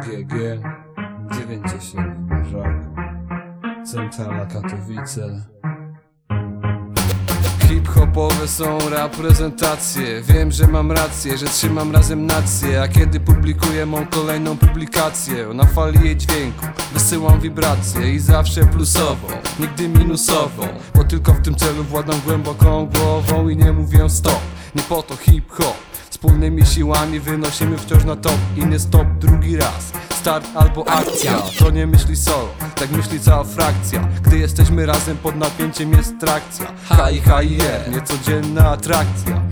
GG 97 rok Centrala Katowice. Hip-hopowe są reprezentacje. Wiem, że mam rację, że trzymam razem nację. A kiedy publikuję mą kolejną publikację Na fali jej dźwięku wysyłam wibrację I zawsze plusową, nigdy minusową Bo tylko w tym celu władam głęboką głową I nie mówię stop, nie po to hip-hop Wspólnymi siłami wynosimy wciąż na top I nie stop drugi raz. Start albo akcja To nie myśli solo, tak myśli cała frakcja. Gdy jesteśmy razem pod napięciem jest trakcja. H i H i R, niecodzienna atrakcja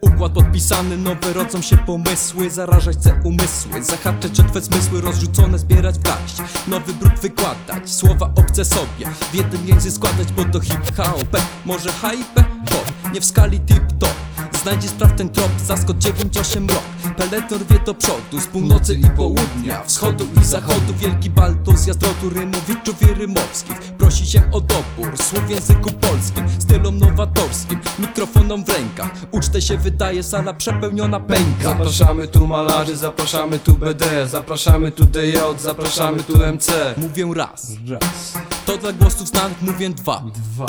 Układ podpisany, nowe rodzą się pomysły Zarażać te umysły, zahaczać o twe zmysły Rozrzucone zbierać w garść, nowy brud wykładać Słowa obce sobie, w jeden język składać Bo to hip hop, może hype, pop Nie w skali tip top Znajdzie spraw ten trop, zaskok 9-8 rok. Peleton wie do przodu, z północy i południa Wschodu i zachodu, wielki bal to zjazd rotu Rymowiczów i rymowskich. Prosi się o dobór, słów w języku polskim Stylom nowatorskim, mikrofonom w rękach. Ucztę się wydaje, sala przepełniona pęka. Zapraszamy tu malarzy, zapraszamy tu BD Zapraszamy tu DJ, zapraszamy tu MC Mówię raz, Raz, to dla głosów znanych mówię dwa. Dwa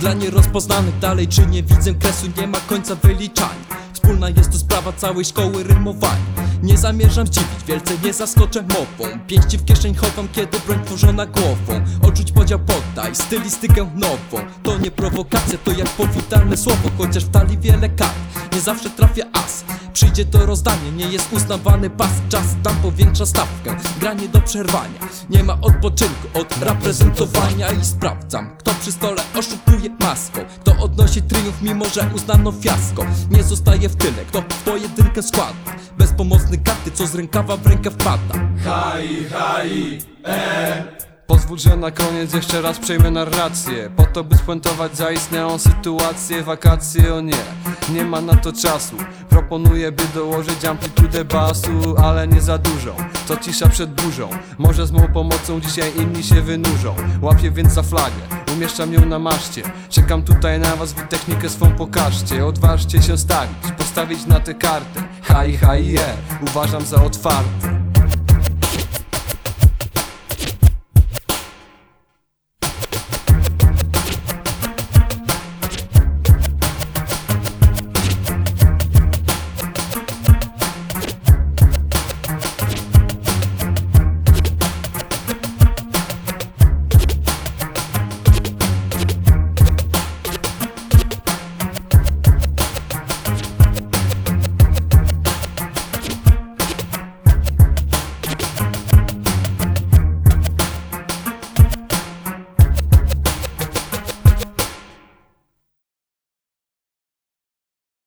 Dla nierozpoznanych dalej czy nie widzę kresu, nie ma końca wyliczania Wspólna jest to sprawa całej szkoły rymowania Nie zamierzam zdziwić, wielce nie zaskoczę mową. Pięści w kieszeń chowam, kiedy broń tworzona głową. Odrzuć podział, poddaj stylistykę nową. To nie prowokacja, to jak powitalne słowo Chociaż w talii wiele kart, nie zawsze trafia as. Przyjdzie to rozdanie, nie jest uznawany pas. Czas tam powiększa stawkę, granie do przerwania. Nie ma odpoczynku od reprezentowania I sprawdzam, kto przy stole oszukuje maską. Kto odnosi triumf mimo, że uznano fiasko. Nie zostaje w tyle, kto w pojedynkę składa Bezpomocny karty, co z rękawa w rękę wpada. Pozwól, że na koniec jeszcze raz przejmę narrację. Po to, by spuentować zaistniałą sytuację. Wakacje, o nie, nie ma na to czasu. Proponuję, by dołożyć amplitudę basu Ale nie za dużą, to cisza przed burzą. Może z mą pomocą dzisiaj inni się wynurzą. Łapię więc za flagę, umieszczam ją na maszcie. Czekam tutaj na was, wy technikę swą pokażcie. Odważcie się stawić, postawić na tę kartę. H i H i E, uważam za otwarte